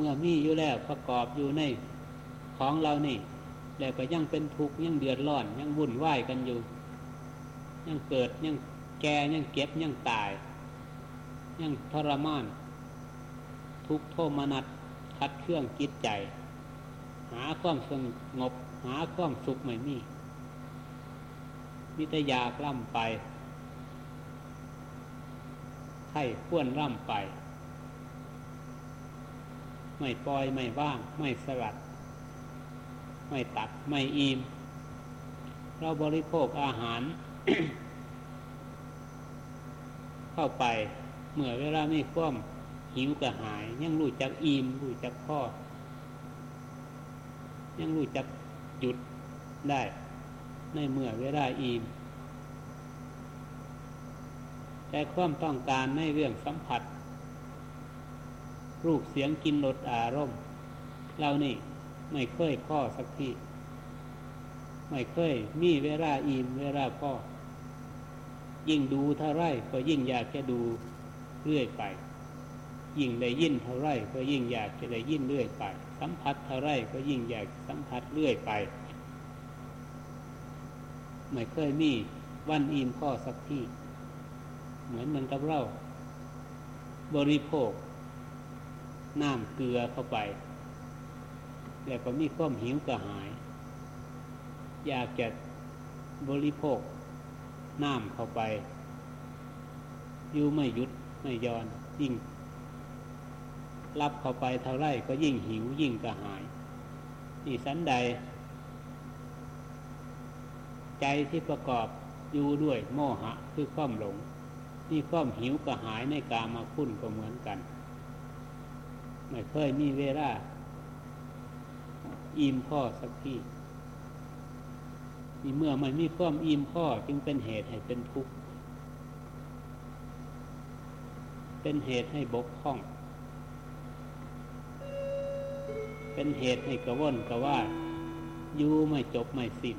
เมื่อมีอยู่แล้วประกอบอยู่ในของเรานี่ แล้วก็ยังเป็นทุกข์ยังเดือดร้อน ยังวุ่นวายกันอยู่ ยังเกิดยังแก่ยังเก็บยังตาย ยังทรมาน ทุกโทมนัดคัดเครื่องจิตใจ หาความสงบหาความสุขไม่มีมิตรยากล่ำไปไข้ขวนร่ำไป ไม่ปล่อยไม่ว่าง ไม่สลัด ไม่ตัดไม่อิ่มเราบริโภคอาหาร เข้าไปเมื่อเวลาไม่คว่ำหิวกระหาย ยังรู้จักอิ่มรู้จักพ่อ ยังรู้จักหยุดได้ ในเมื่อเวลาอิ่มแต่ความต้องการในเรื่องสัมผัส รูปเสียงกินรสอารมณ์เรานี่ไม่เคยพ่อสักทีไม่เคย มีเวลาอิ่มเวลาพ่อ ยิ่งดูเท่าไรก็ยิ่งอยากจะดูเรื่อยไป ยิ่งได้ยินเท่าไรก็ยิ่งอยากจะได้ยินเรื่อยไป สัมผัสเท่าไรก็ยิ่งอยากสัมผัสเรื่อยไป ไม่เคยมีวันอิ่มพ่อสักทีเหมือนมันกับเรา บริโภค น้ำเกลือเข้าไป แล้วก็มีความหิวกระหาย อยากจะบริโภคน้ำเข้าไป อยู่ไม่หยุดไม่ย้อนยิ่ง รับเข้าไปเท่าไรก็ยิ่งหิวยิ่งกระหาย นี่สันใด ใจที่ประกอบอยู่ด้วยโมหะคือความหลงนี่ความหิวกระหายในกามาคุ้นก็เหมือนกัน ไม่เคยมีเวลาอิ่มพ่อสักที่นี่เมื่อมันมีความอิ่มพ่อจึงเป็นเหตุให้เป็นทุกข์เป็นเหตุให้บกพร่อง เป็นเหตุให้กระวนกระวาดอยู่ไม่จบไม่สิ้น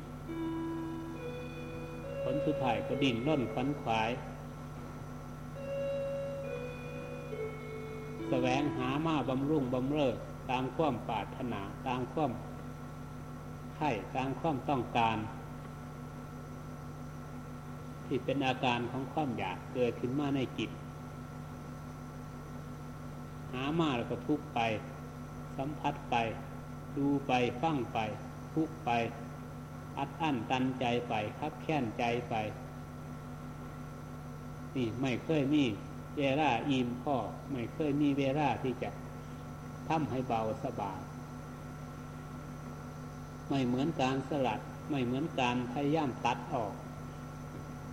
ผลสุดท้ายก็ดิ่นร่นขันขวาย แสวงหามาบำรุงบำเรอตามความปรารถนาตามความไข่ตามความต้องการ ที่เป็นอาการของความอยากเกิดขึ้นมาในจิต หามาแล้วก็ทุกไป สัมผัสไป ดูไปฟังไป ทุกไปอัดอั้นตันใจไปคับแค้นใจไป นี่ไม่เคยมี เวลาอิ่มพ่อไม่เคยมีเวลาที่จะทำให้เบาสบายไม่เหมือนการสลัด ไม่เหมือนการพยายามตัดออก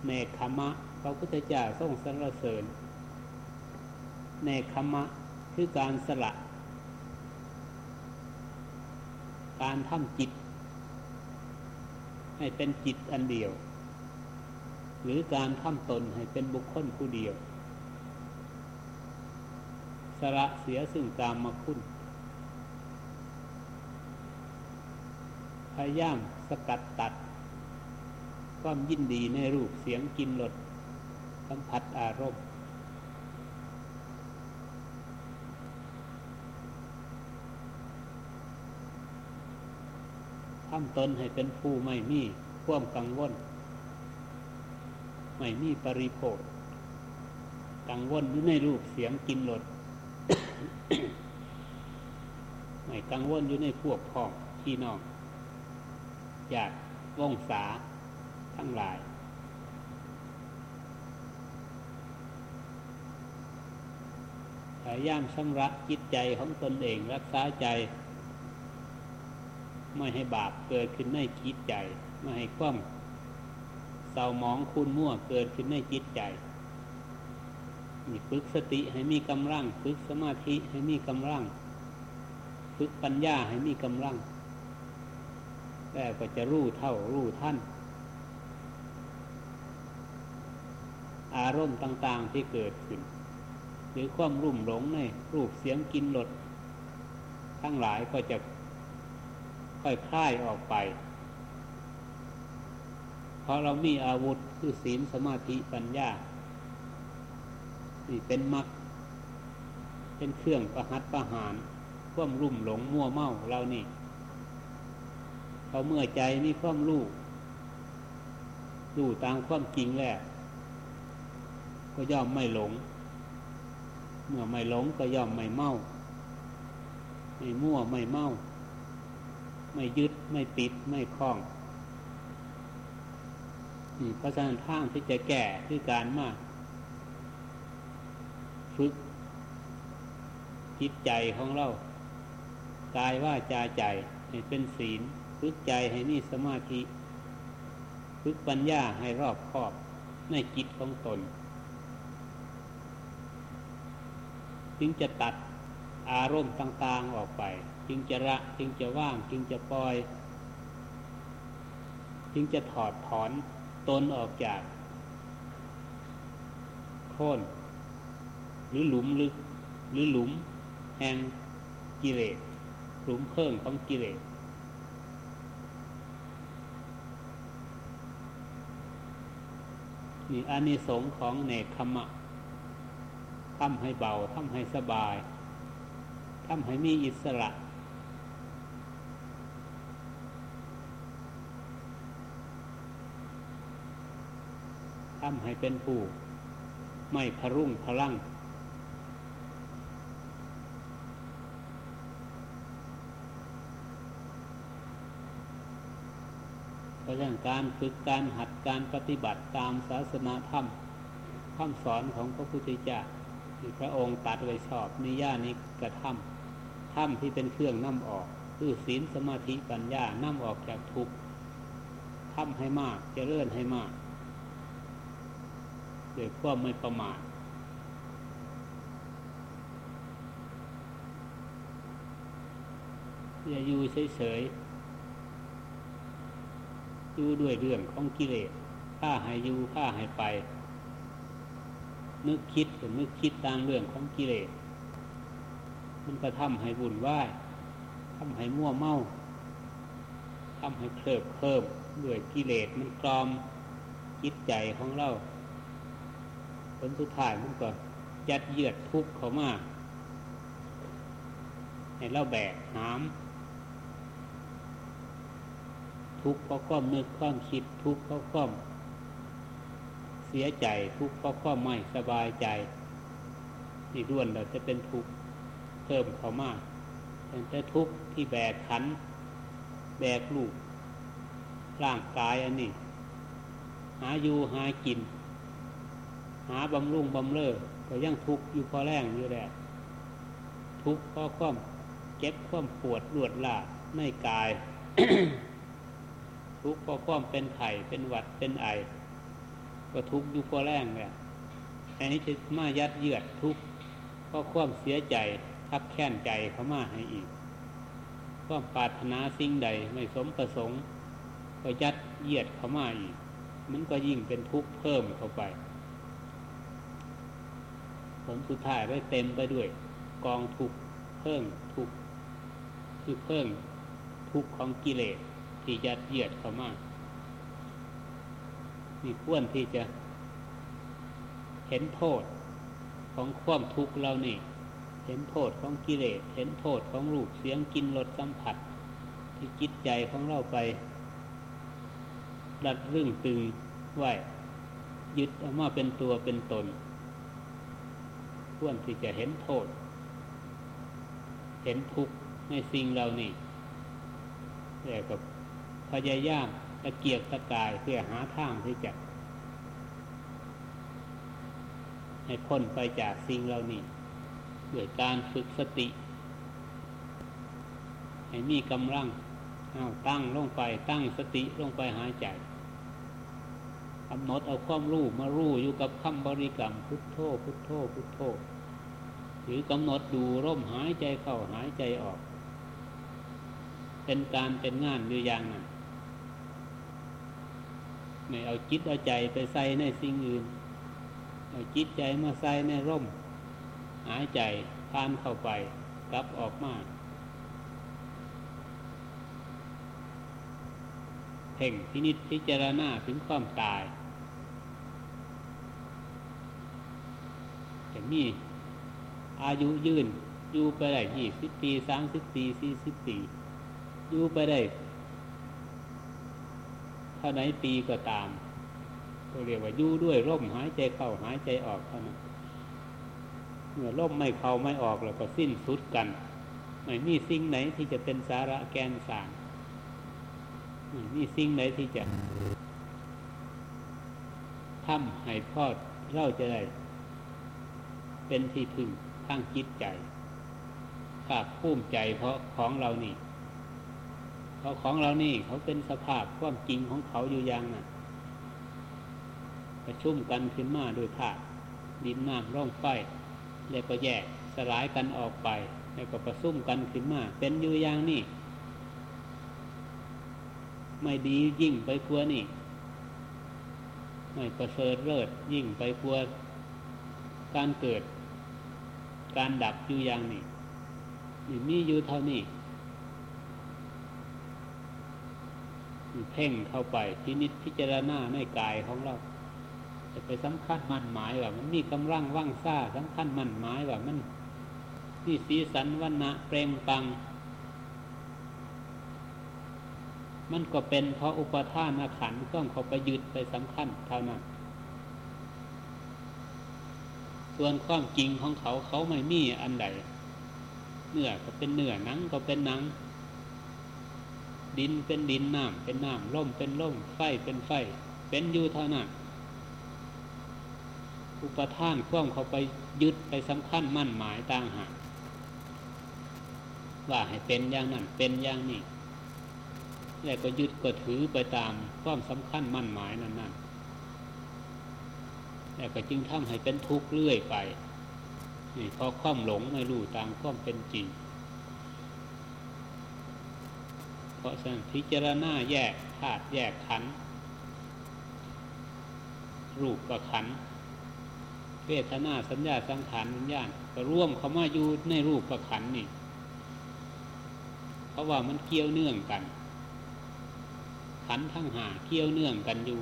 เนคขมะพระพุทธเจ้าทรงสรรเสริญเนคขมะคือการสลัดการทำจิต ให้เป็นจิตอันเดียว หรือการทำตนให้เป็นบุคคลผู้เดียว สละเสียซึ่งกามมาคุณพยายามสกัดตัด ความยินดีในรูปเสียงกินรสสัมผัสอารมณ์ ทำตนให้เป็นผู้ไม่มีความกังวล ไม่มีปริโภคกังวลอยู่ในรูปเสียงกินรส ไม่กังวลอยู่ในพวกพ้องพี่น้องอยากวงศาทั้งหลาย พยายามชำระจิตใจของตนเองรักษาใจ ไม่ให้บาปเกิดขึ้นในจิตใจ ไม่ให้ความเศร้าหมองคุณมั่วเกิดขึ้นในจิตใจ ฝึกสติให้มีกำลังฝึกสมาธิให้มีกำลังฝึกปัญญาให้มีกำลังแล้วก็จะรู้เท่ารู้ท่าน อารมณ์ต่างๆที่เกิดขึ้น หรือความรุ่มหลงในรูปเสียงกินรสทั้งหลายก็จะค่อยคลายออกไป เพราะเรามีอาวุธคือศีลสมาธิปัญญา นี่เป็นมักเป็นเครื่องประหัตประหารความรุ่มหลงมั่วเมาเรานี่พอเมื่อใจมีความรู้รู้ตามความจริงแล้ว ก็ย่อมไม่หลง เมื่อไม่หลงก็ย่อมไม่เมาไม่มั่วไม่เมาไม่ยึดไม่ติดไม่คล้องนี่เพราะฉะนั้นทางที่จะแก่คือการมาก ฝึกจิตใจของเรากายว่าจาใจให้เป็นศีลฝึกใจให้มีสมาธิ ฝึกปัญญาให้รอบคอบในจิตของตน จึงจะตัดอารมณ์ต่าง ๆออกไป จึงจะละจึงจะว่าง จึงจะปล่อย จึงจะถอดถอนตนออกจาก โค่น หรือหลุมลึก หรือหลุมแห่งกิเลสหลุมเพิ่งของกิเลสนี่อานิสงส์ของเนคขมะทำให้เบาทำให้สบายทำให้มีอิสระ ทำให้เป็นผู้ ไม่พรุ่งพลัง ราะฉะนั้นการฝึกการหัดการปฏิบัติตามศาสนาธรรมคำสอนของพระพุทธเจ้าที่พระองค์ตัดไว้ชอบนิย่านิกระทำธรรมที่เป็นเครื่องนำออก คือศีลสมาธิปัญญานำออกจากทุกข์ทำให้มากจะเลื่อนให้มากโดยความไม่ประมาทอย่าอยู่เฉยๆ อยู่ด้วยเรื่องของกิเลสข้าให้อยู่ข้าให้ไป นึกคิดกับนึกคิดตามเรื่องของกิเลสมันก็ทำให้บุญไหวทำให้มั่วเมาทำให้เคลิบเพิ่มด้วยกิเลสมันกรอมจิตใจของเราผลสุดท้ายมันก็ยัดเยียดทุกข์เขามาให้เราแบกหาม ทุกข์เพราะความนึกความคิดทุกข์เพราะความเสียใจทุกข์เพราะความไม่สบายใจนี่ด้วนเราจะเป็นทุกข์เพิ่มเขามากแต่ทุกข์ที่แบกขันแบกลูกร่างกายอันนี้ หาอยู่หากิน หาบำรุงบำเรอก็ยังทุกข์อยู่พอแรงอยู่แหละทุกข์เพราะความเจ็บความปวดรวดลาในกาย ทุกข์เพราะความเป็นไข่เป็นหวัดเป็นไอก็ทุกข์อยู่พอแรงเนี่ยอันนี้จะมายัดเยือดทุกข์เพราะความเสียใจทับแค้นใจเขามาให้อีก ความปรารถนาสิ่งใดไม่สมประสงค์ ก็ยัดเยียดเขามาอีก มันก็ยิ่งเป็นทุกข์เพิ่มเข้าไป ผลสุดท้ายได้เต็มไปด้วย กองทุกข์เพิ่มทุกข์คือเพิ่มทุกข์ของกิเลส ที่ยัดเยียดเข้ามามีควรที่จะเห็นโทษของความทุกข์เรานี่ เห็นโทษของกิเลส เห็นโทษของรูปเสียงกินรสสัมผัส ที่จิตใจของเราไป ดัดรึ่งตึงไหวยึดเอามาเป็นตัวเป็นตน ควรที่จะเห็นโทษ เห็นทุกข์ในสิ่งเหล่านี้แต่กับ พยายามตะเกียกตะกายเพื่อหาทางที่จะให้พ้นไปจากสิ่งเหล่านี้ด้วยการฝึกสติ ให้มีกำลังเอาตั้งลงไปตั้งสติลงไปหายใจกำหนดเอาความรู้มารู้อยู่กับคำบริกรรมพุทโธพุทโธพุทโธหรือกำหนดดูร่มหายใจเข้าหายใจออก เป็นการเป็นงานอยู่อย่างนั้น ไม่เอาจิตเอาใจไปใส่ในสิ่งอื่น เอาจิตใจมาใส่ในร่ม หายใจพานเข้าไปกลับออกมาเพ่งพินิษพิจารณาถึงความตายจะมีอายุยืนอยู่ไปได้ยี่สิบปีสามสิบปีสี่สิบปีอยู่ไปได้ ท่าไหนปีก็ตามเราเรียกว่ายู่ด้วยร่มหายใจเข้าหายใจออกเท่านั้นเมื่อร่มไม่เข้าไม่ออกแล้วก็สิ้นสุดกัน ไม่มีสิ่งไหนที่จะเป็นสาระแกนสารไม่มีสิ่งไหนที่จะทำให้พ่อเราจะได้เป็นที่พึ่งทางจิตใจภาคภูมิใจเพราะของเรานี่ เพราของเรานี่เขาเป็นสภาพความจริงของเขาอยู่อย่างน่ะประชุมกันขึ้นมาโดยธาตุดินน้ำร่องไฟแล้วก็แยกสลายกันออกไปแล้วก็ประชุมกันขึ้นมาเป็นอยู่อย่างนี้ไม่ดียิ่งไปกลัวนี่ ไม่ประเสริฐเลิศยิ่งไปกลัวการเกิด การดับอยู่อย่างนี้นี่มีอยู่เท่านี้ เพ่งเข้าไปพินิจพิจารณาในกายของเราจะไปสำคัญมั่นหมายว่ามันมีกำลังว่างซ่าสำคัญมั่นหมายว่ามันมีสีสันวันะเปล่งปัง มันก็เป็นเพราะอุปทานอาขันต้องเขาไปยึดไปสำคัญเท่านั้นส่วนความจริงของเขาเขาไม่มีอันใดเนื้อก็เป็นเนื้อหนังก็เป็นหนัง ดินเป็นดินน้ำเป็นน้ำลมเป็นลมไฟเป็นไฟ เป็นอยู่เท่านั้นอุปทานคว่ำเขาไปยึดไปสำคัญมั่นหมายต่างหากว่าให้เป็นอย่างนั้นเป็นอย่างนี้แล้วก็ยึดก็ถือไปตามความสำคัญมั่นหมายนั้นนั่นแล้วก็จึงทำให้เป็นทุกข์เรื่อยไปนี่พอความหลงไม่รู้ตามความเป็นจริง เพ ราะฉะนั้นพิจารณาแยกธาตุแยกขันรูปกับขันเวทนาสัญญาสังขารวิญญาณก็ร่วมเข้ามาอยู่ในรูปกับขันนี่ เพราะว่ามันเกี่ยวเนื่องกัน ขันทั้งหาเกี่ยวเนื่องกันอยู่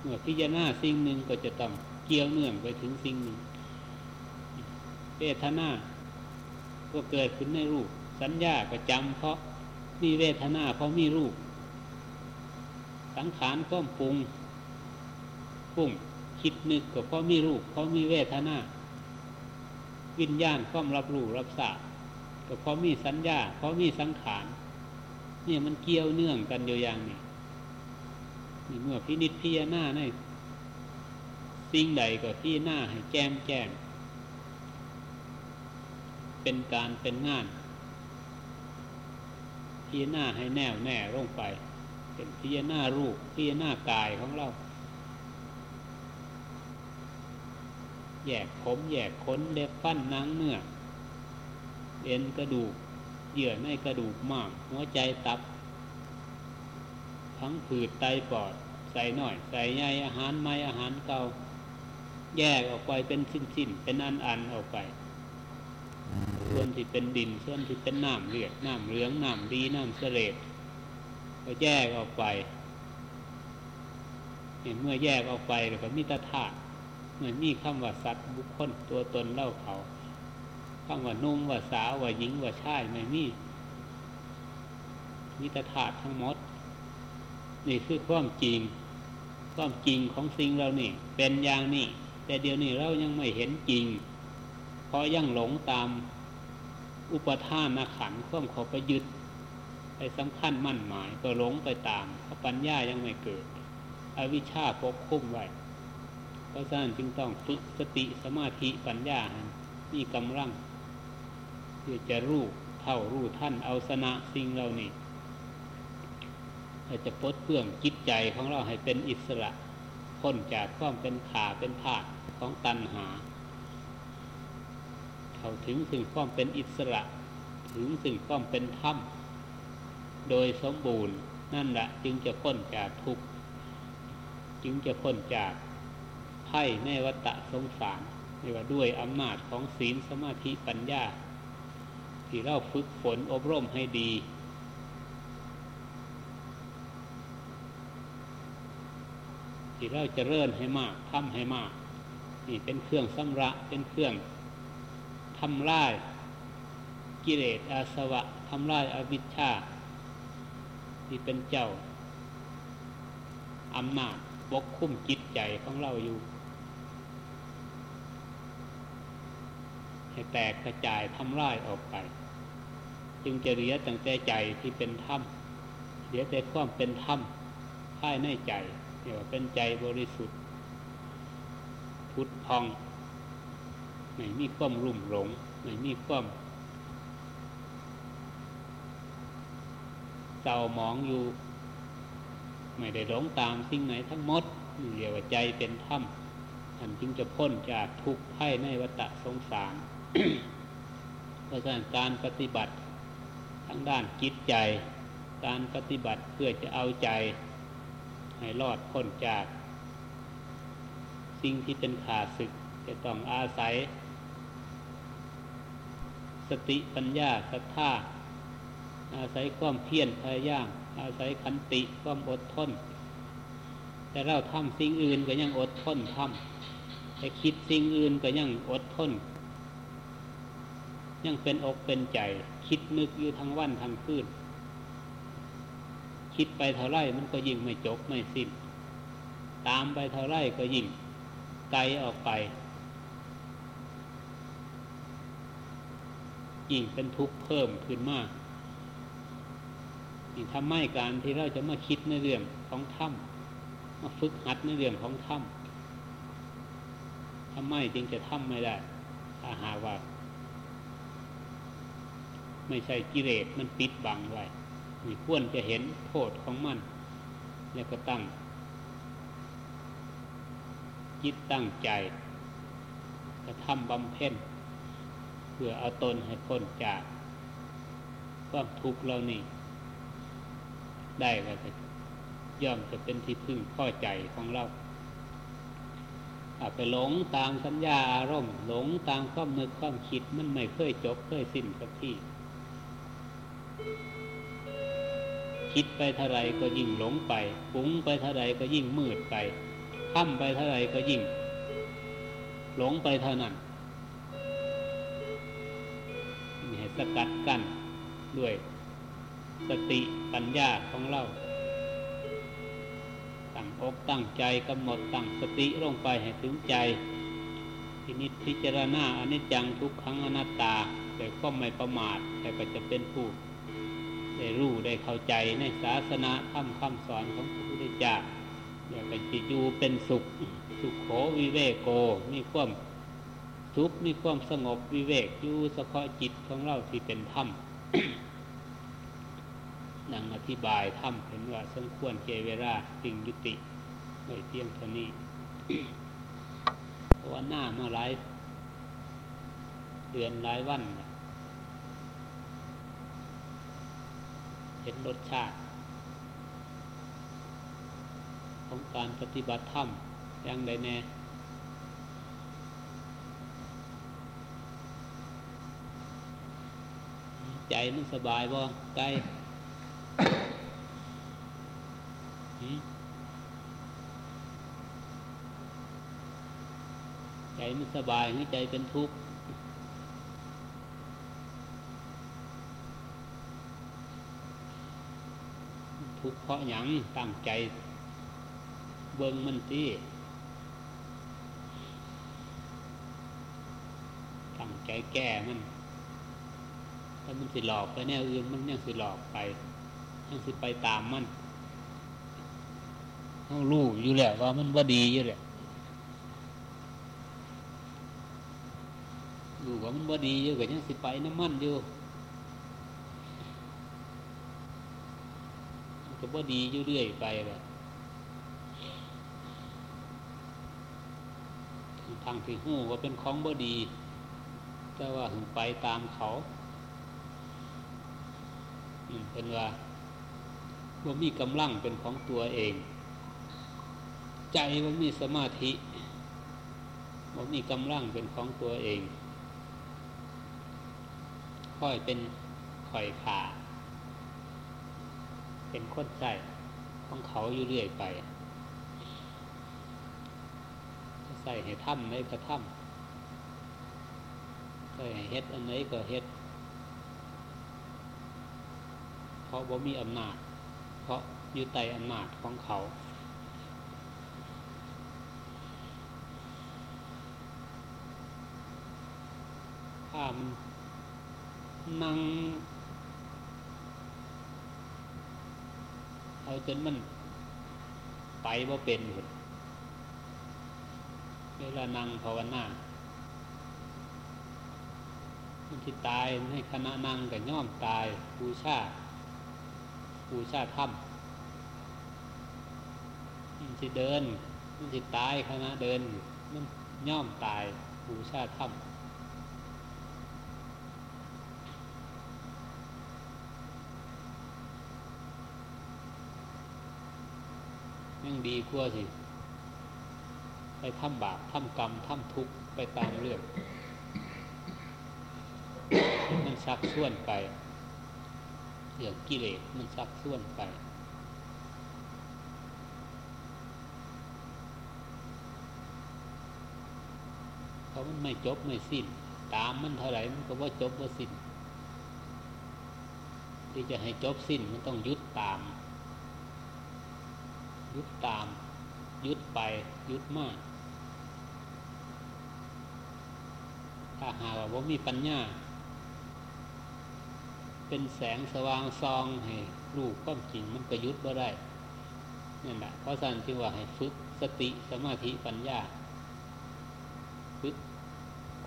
เมื่อพิจารณาสิ่งหนึ่งก็จะต้องเกี่ยวเนื่องไปถึงสิ่งหนึ่งเวทนาก็เกิดขึ้นในรูป สัญญาก็จำเพราะมีเวทนาเพราะมีรูป สังขารก็ปรุงปรุงคิดนึกก็เพราะมีรูปเพราะมีเวทนาวิญญาณความรับรู้รับทราบก็เพราะมีสัญญาเพราะมีสังขารเนี่ยมันเกี่ยวเนื่องกันอยู่อย่างนี้นี่เมื่อพินิจพิจารณาในสิ่งใดก็ที่หน้าให้แจมแจ้งเป็นการเป็นงาน พิจารณาให้แน่วแน่ลงไป เป็นพิจารณารูปพิจารณากายของเรา แยกผมแยกขนเล็บฟันนังเนื้อเอ็นกระดูกเยื่อในกระดูกมาก หัวใจตับ ทั้งผืดไตปอด ใส่หน่อย ใส่ใยอาหารไม้อาหารเก่าแยกออกไปเป็นชิ้นๆ เป็นอันๆออกไป ส่วนที่เป็นดินส่วนที่เป็นน้ำเลือดน้ำเหลืองน้ำดีน้ำเสลดก็แยกออกไปเห็นเมื่อแยกออกไปแล้วก็มีตาธาตุเหมือนมีคำว่าสัตว์บุคคลตัวตนเล่าเขาคำว่านุ่มว่าสาวว่าหญิงว่าชายไม่มีมีตาธาตุทั้งหมด นี่คือความจริง ความจริงของสิ่งเรานี่ เป็นอย่างนี้แต่เดี๋ยวนี้เรายังไม่เห็นจริง เพราะยังหลงตามอุปทานขันข้อมเขาไปยึดไปสำคัญมั่นหมายก็หลงไปตามเพราะปัญญายังไม่เกิด อวิชชาปกคุ้มไว้เพราะฉะนั้นจึงต้องฝึกสติสมาธิปัญญามีกำลังเพื่อจะรู้เท่ารู้ท่านเอาชนะสิ่งเหล่านี้จะปลดเปลื้องจิตใจของเราให้เป็นอิสระพ้นจากความเป็นขาเป็นผาดของตัณหา เขาถึงถึงความเป็นอิสระ ถึงถึงความเป็นธรรมโดยสมบูรณ์นั่นแหละจึงจะพ้นจากทุกข์จึงจะพ้นจากไพ่ในวัฏสงสารเรียกว่าด้วยอำนาจของศีลสมาธิปัญญา ที่เราฝึกฝนอบรมให้ดี ที่เราจะเริ่นให้มากทำให้มากนี่เป็นเครื่องสำระเป็นเครื่อง ทำลายกิเลสอาสวะทำลายอวิชชา ที่เป็นเจ้าอำนาจปกคุ้มจิตใจของเราอยู่ ให้แตกกระจายทำลายออกไป จึงจะเหลือตั้งแต่ใจที่เป็นธรรมเหลือแต่ความเป็นธรรมภายในใจเรียกว่าเป็นใจบริสุทธิ์พุทธพอง ไม่มีความรุ่มหลงไม่มีความเศร้าหมองอยู่ ไม่ได้หลงตามสิ่งไหนทั้งหมดเรียกว่าใจเป็นธรรมอันจึงจะพ้นจากทุกข์ให้ในวัฏสงสารเพราะฉะนั้นการปฏิบัติทั้งด้านจิตใจ การปฏิบัติเพื่อจะเอาใจ ให้รอดพ้นจาก สิ่งที่เป็นขาศึกจะต้องอาศัย สติปัญญาศรัทธาอาศัยความเพียรพยายามอาศัยขันติความอดทน แต่เราทำสิ่งอื่นก็ยังอดทนทำแต่คิดสิ่งอื่นก็ยังอดทน ยังเป็นอกเป็นใจ คิดนึกอยู่ทั้งวันทั้งคืนคิดไปเท่าไรมันก็ยิ่งไม่จบไม่สิ้น ตามไปเท่าไรก็ยิ่งไกลออกไป ยิ่งเป็นทุกข์เพิ่มขึ้นมากนี่ทำให้การที่เราจะมาคิดในเรื่องของถ้ำมาฝึกหัดในเรื่องของถ้ำทำไมจึงจะทำไม่ได้ถ้าหาว่า ไม่ใช่กิเลสมันปิดบังไว้มีควรจะเห็นโทษของมัน แล้วก็ตั้งจิตตั้งใจกระทำบำเพ็ญ เพื่อเอาตนให้พ้นจากความทุกข์เรานี่ ได้ก็จะย่อมจะเป็นที่พึ่งข้อใจของเราอาไปหลงตามสัญญาอารมณ์ หลงตามความนึกความคิดมันไม่เคยจบเคยสิ้นสักที่คิดไปเท่าไรก็ยิ่งหลงไปปุ้งไปเท่าไรก็ยิ่งมืดไปค่ำไปเท่าไรก็ยิ่ง หลงไปเท่านั้น สกัดกั้นด้วยสติปัญญาของเรา ตั้งอกตั้งใจกำหนดตั้งสติลงไปให้ถึงใจทีนิพิจารณาอนิจจังทุกขังอนัตตาแต่ก็ไม่ประมาทแต่ก็จะเป็นผู้ได้รู้ได้เข้าใจในศาสนาธรรมคำสอนของพระพุทธเจ้าอยากจะอยู่เป็นสุข สุขโขวิเวโกมีความ สุขมีความสงบวิเวกอยู่เฉพาะจิตของเราที่เป็นธรรมนังอธิบายถ้ำเห็นว่าสมควรเจเวราสิ่งยุติไว้เพียงเท่านี้เพราะว่าหน้ามาหลายเดือนหลายวันเห็นรสชาติ ของการปฏิบัติธรรมอย่างใดแน่ ใจมันสบายบ่ใกล้ใจไม่สบายให้ใจเป็นทุกข์ทุกข์เพราะหยังตั้งใจ เบิ่งมันที่ตั้งใจแก้มัน ถ้ามันสิหลอกไปแนวอื่นมันยังสิหลอกไปยังสิไปตามมันเขารู้อยู่แล้วว่ามันว่าดีอยู่แหละรู้ว่ามันว่าดีอยู่ก็ยังสิไปน้ำมันอยู่ก็ว่าดีอยู่เรื่อยไปแบบทางที่หูว่าเป็นของบ่ดี แต่ว่าถึงไปตามเขา เป็นว่าว่ามีกำลังเป็นของตัวเอง ใจว่ามีสมาธิว่ามีกำลังเป็นของตัวเอง ค่อยเป็นค่อยขาเป็นคนใจของเขาอยู่เรื่อยไปใส่ให้ถ้ำในกระถ้ำแต่ยเฮ็ดอันไหนก็เฮ็ด เพราะว่ามีอำนาจ เพราะอยู่ใต้อำนาจของเขา ถ้ามันนั่งเอาจนมันไปว่าเป็นเวลานั่งภาวนามันที่ตายให้คณะนั่งกับย่อมตายบูชา บูชาถ้ำมันที่เดินมันที่ตายคณะเดินมันย่อมตายบูชาถ้ำยังดีกว่าสิ ไปทำบาปทำกรรมทำทุกข์ไปตามเรื่อง มันซักส่วนไป เรื่องกิเลสมันซักส่วนไป เพราะมันไม่จบไม่สิ้น ตามมันเท่าไหร่มันก็ว่าจบว่าสิ้น ที่จะให้จบสิ้นมันต้องยุดตามยึดตามยึดไปยึดมาก ถ้าหาว่ามีปัญญา เป็นแสงสว่างซองให้ลูกความจริงมันก็ยุดบ่ได้นั่นแหละเพราะสันจึงว่าให้ฝึกสติสมาธิปัญญาฝึก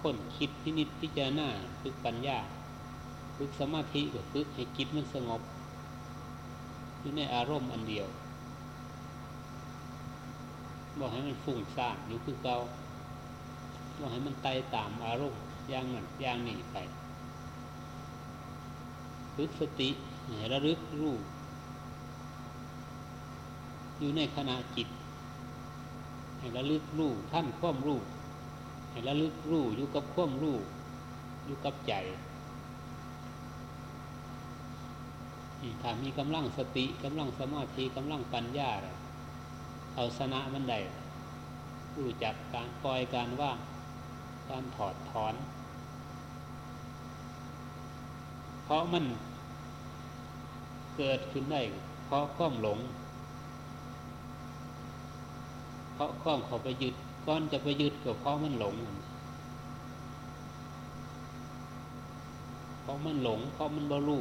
ค้นคิดพินิจพิจารณาฝึกปัญญาฝึกสมาธิก็ฝึกให้จิตมันสงบอยู่ในอารมณ์อันเดียว บอกให้มันฟุ้งซ่านอยู่คือเก่าบอกให้มันไต่ตามอารมณ์อย่างนั้นอย่างนี้ไป ฝึกสติให้ระลึกรู้อยู่ในขณะจิตให้ระลึกรู้ท่านควมรู้ให้ระลึกรู้อยู่กับควมรู้อยู่กับใจถ้ามีกำลังสติกำลังสมาธิกำลังปัญญาเอาชนะมันได้รู้จักการปล่อยการว่างการถอดถอน เพราะมันเกิดขึ้นได้ เพราะข้อมหลง เพราะข้อมเขาไปยึดก้อนจะไปยึดก็เพราะมันหลง เพราะมันหลง เพราะมันบรรลุ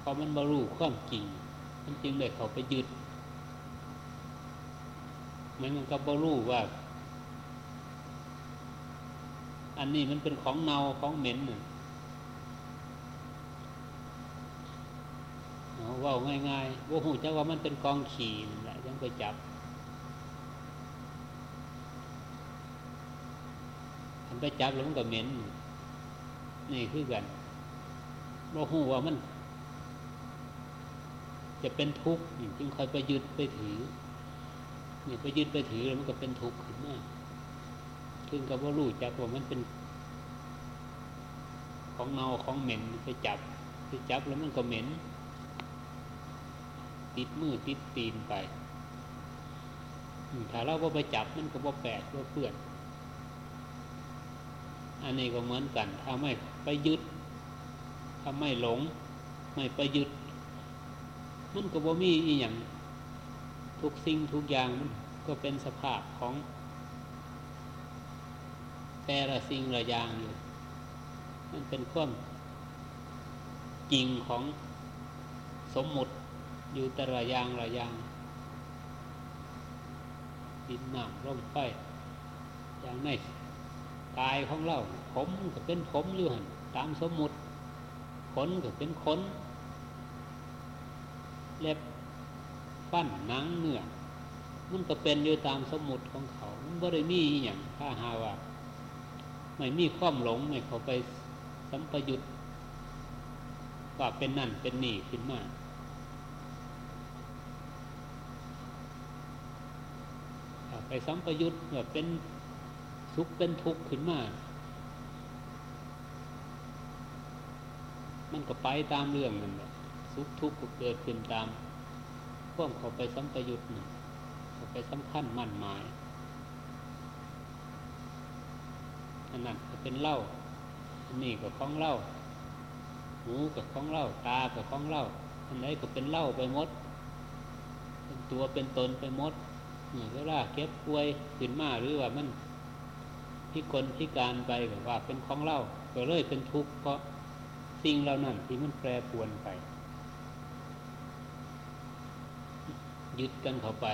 เพราะมันบรรลุความจริง มันจึงได้เขาไปยึดเหมันก็บ่รู้ว่า อันนี้มันเป็นของเนาของเหม็น ว่าง่ายๆว่าหูจะว่ามันเป็นกองขี่นั่นแหละยังไปจับทำไปจับแล้วมันก็เหม็น นี่คือกันว่าหูว่ามัน จะเป็นทุกข์จึงคอยไปยึดไปถือนี่ไปยึดไปถือแล้วมันก็เป็นทุกข์ขึ้นมาซึ่งก็ว่ารู้จักว่ามันเป็น ของเนาของเหม็นไปจับไปจับแล้วมันก็เหม็น ติดมือติดตีนไปถ้าเราก็ไปจับมันก็บ่แปดบ่เปื่อน อันนี้ก็เหมือนกัน ถ้าไม่ไปยึด ถ้าไม่หลง ไม่ไปยึด มันก็บ่มีอีอย่างทุกสิ่งทุกอย่างมันก็เป็นสภาพของ แต่ละสิ่งละอย่างอยู่ มันเป็นความจริงของสมมุติ อยู่แต่ละอย่างละอย่างดินหน้ำลมไฟอย่างในกายของเราผมก็เป็นผมอยู่หันตามสมมุติขนก็เป็นขนเล็บฟันหนังเนื้อมันก็เป็นอยู่ตามสมมุติของเขามันบ่ได้มีอย่างถ้าหาว่า ไม่มีความหลงไม่เขาไปสัมปยุตว่าเป็นนั่นเป็นนี่ขึ้นมา ไปสัมปยุตว่าเป็นสุขเป็นทุกข์ขึ้นมา มันก็ไปตามเรื่องนั่นแหละสุขทุกข์ก็เกิดขึ้นตามพ่วงเขาไปสัมปยุตหนึ่งเขาไปสำคัญมั่นหมายอันนั้นเป็นเป็นเหล้านี่ก็ของเล้าหูกับของเล้าตากับของเล้าอันไหนก็เป็นเล้าไปหมด เป็นตัวเป็นตนไปหมด เวลาเก็บป่วยขึ้นมาหรือว่ามันพิกลพิการไปแบบว่าเป็นของเล้าก็เลยเป็นทุกข์เพราะสิ่งเหล่านั้นที่มันแปรปวนไป ยึดกันเข้าไป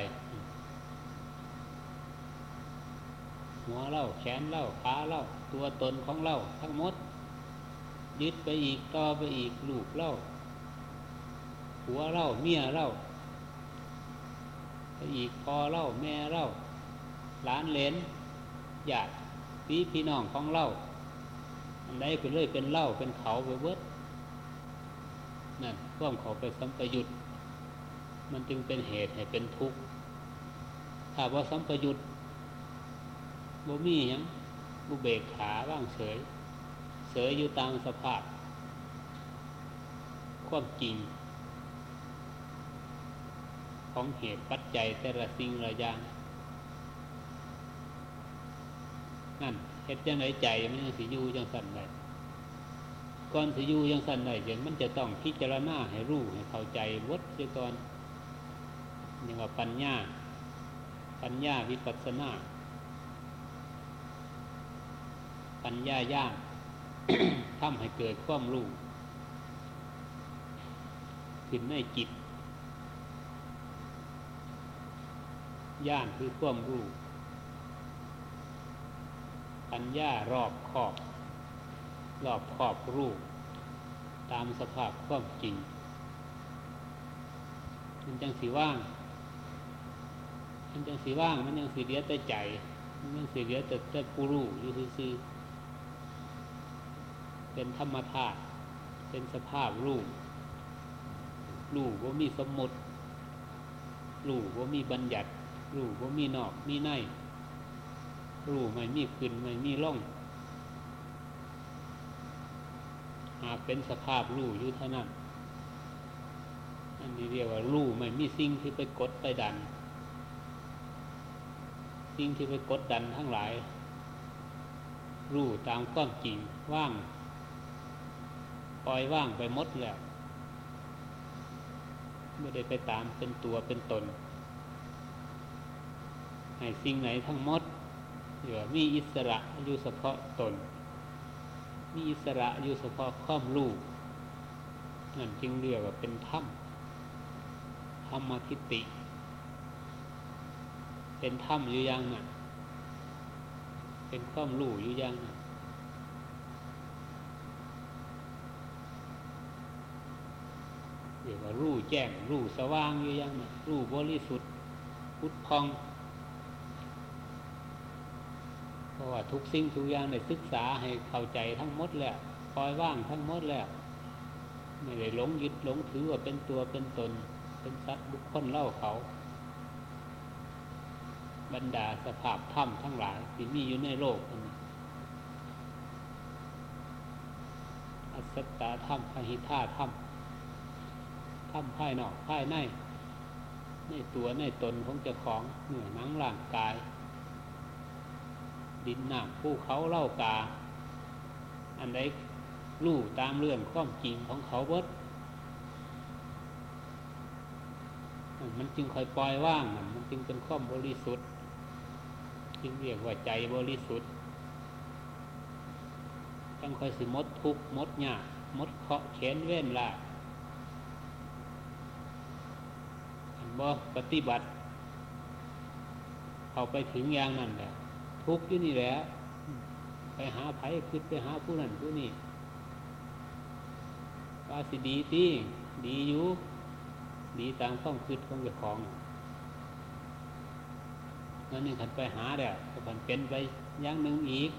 หัวเล่าแขนเล่าขาเล่าตัวตนของเล่าทั้งหมด ยึดไปอีกต่อไปอีกลูกเล่าหัวเล่าเมียเล่า อีกพอเล่าแม่เล่าหลานเลนญาติพี่พี่น้องของเล่าอันใดก็เลยเป็นเล่าเป็นเขาไปเวิร์ดนั่นร่วมเขาไปสัมปยุตมันจึงเป็นเหตุให้เป็นทุกข์ถ้าว่าสัมปยุตบ่มียังบุเบกขาว่างเฉย เฉยอยู่ตามสภาพ ความจริง ของเหตุปัจจัยแต่ละสิ่งละอย่างนั่นเหตุยังไหนใจมันยังสิยูยังสั่นไดก่อนสิยูยังสั่นไดเดี๋ยวมันจะต้องพิจารณาให้รู้ให้เข้าใจวัดเสียก่อนนี่ว่าปัญญา ปัญญาวิปัสสนา ปัญญาย่างทำให้เกิดความรู้ขึ้นในจิต ย่านคือความรู้ปัญญารอบขอบ รอบขอบรูปตามสภาพความจริง มันจังสีว่าง มันจังสีว่าง มันยังสีเดียแต่ใจ มันยังสีเดียแต่แต่ผู้รู้อยู่ซื่อเป็นธรรมธาตุเป็นสภาพรูปรูปว่ามีสมมติรูปว่ามีบัญญัติ รูปว่ามีนอกมีในรูไม่มีขึ้นไม่มีล่องหากเป็นสภาพรูอยู่เท่านั้นอันนี้เรียกว่ารูไม่มีสิ่งที่ไปกดไปดัน สิ่งที่ไปกดดันทั้งหลาย รูปตามความจริงว่างปล่อยว่างไปหมดแล้วไม่ได้ไปตามเป็นตัวเป็นตน ให้สิ่งไหนทั้งหมดอยู่มีอิสระอยู่เฉพาะตน มีอิสระอยู่เฉพาะข้อมลูกนั่นจึงเรียกว่าเป็นธรรมธรรมทิติ เป็นธรรมอยู่ยังน่ะเป็นข้อมลูกอยู่ยังน่ะเรียกว่ารู้แจ้งรู้สว่างอยู่ยังรู้บริสุทธิ์พุทธพอง เพ ราะว่าทุกสิ่งทุกอย่างได้ศึกษาให้เข้าใจทั้งหมดแล้วปล่อยว่างทั้งหมดแล้วไม่ได้หลงยึดหลงถือว่าเป็นตัวเป็นตน เป็นสัตว์บุคคลเล่าเขา บรรดาสภาพถ้ำทั้งหลายที่มีอยู่ในโลกนี้อัศตาถ้ำพหิธาถ้ำทำภายนอกภายใน ในตัวในตนของเจ้าของเหนือนังร่างกาย ดินน้ำภูเขาเล่ากา อันใดรู้ตามเรื่องความจริงของเขาเบิดมันจึงคอยปล่อยว่าง มันจึงเป็นข้อมบริสุทธิ์ จึงเรียกว่าใจบริสุทธิ์จังคอยสิมดทุกมดหยามดเคาะเขนเว้นละบ่ปฏิบัติ เข้าไปถึงอย่างนั้นแหละ ทุกอยู่นี่แหละไปหาไผ่คือไปหาผู้นั้นผู้นี้ว่าสิดีที่ดีอยู่ดีตามความคิดของเจ้าของนั่นนี่ขันไปหาเด้อขันเป็นไปอย่างหนึ่งอีก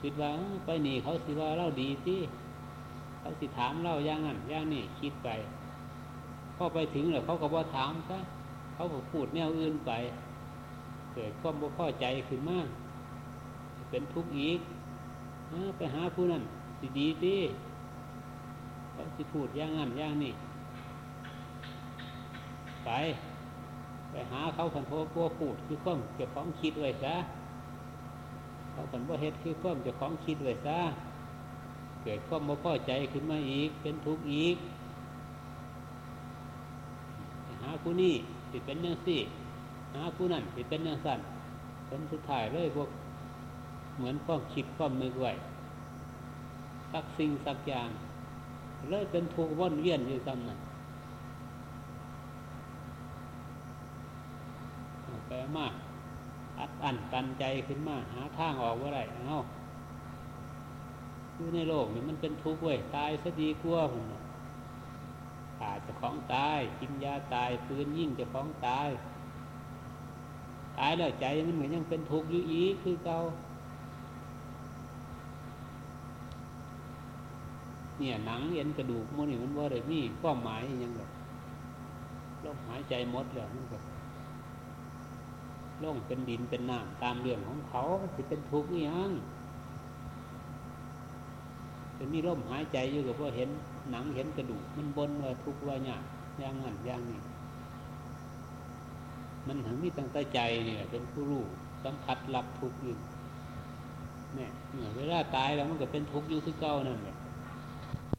คิดว่าไปหนีเขาสิว่าเล่าดีที่เขาสิถามเล่าอย่างนั้นอย่างนี้คิดไปพอไปถึงแล้วเขาก็บ่ถามซะเขาก็พูดแนวอื่นไป เกิดความบ่พอใจขึ้นมาเป็นทุกข์อีกไปหาผู้นั้นดีดีดีเขาสิพูดย่างนั้นย่างนี้ไป ไปหาเขาคันโพวกพูดคือข้อมเก็บของคิดไว้ซะเขาคนว่าเฮ็ดคือความจะของคิดไว้ซะเกิดความม่พอใจขึ้นมาอีก เป็นทุกข์อีกหาผู้นี้สิเป็นเนื่องสิ หาผู้นั้นสิเป็นเนื่องสั้นผลสุดท้ายเลยพวกเหมือนความคิดความนึกไว้สักสิ่งสักอย่างเลยเป็นทุกข์วนเวียนอยู่ซ้ำนั่นแปลมากอัดอั้นตันใจขึ้นมาหาทางออกว่าไรเอาอยู่ในโลกนี่มันเป็นทุกข์เว้ยตายซะดีกว่าผมขาจะของตายกินยาตายปืนยิ่งจะของตาย ตายแล้วใจมันเหมือนยังเป็นทุกข์อยู่อีกคือเก่าเนี่ยหนังเอ็นกระดูกมันนี่มันว่าเลยมีความหมายยังแบบลมหายใจมดแล้วมันแบบล่องเป็นดินเป็นน้ำตามเรื่องของเขาจะเป็นทุกข์ยังจะมีลมหายใจอยู่กับว่าเห็นหนังเห็นกระดูกมันบนว่าทุกข์ว่าหยาบย่างนั้นย่างนี้ มันถึงมีตั้งใจเนี่ยเป็นผู้รู้สัมผัสรับทุกข์อยู่เนี่ยเวลาตายแล้วมันก็เป็นทุกข์อยู่ที่เก้านั่นแหละ